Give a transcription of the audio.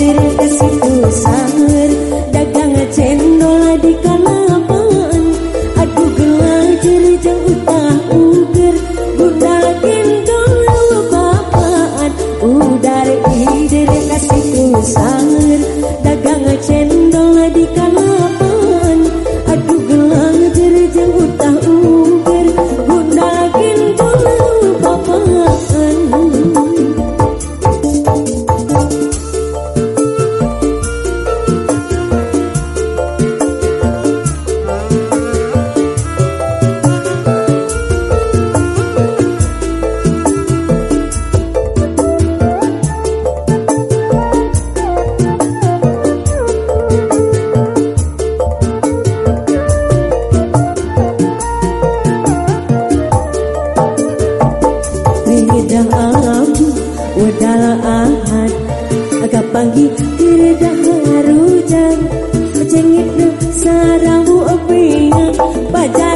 did it this Kapanggi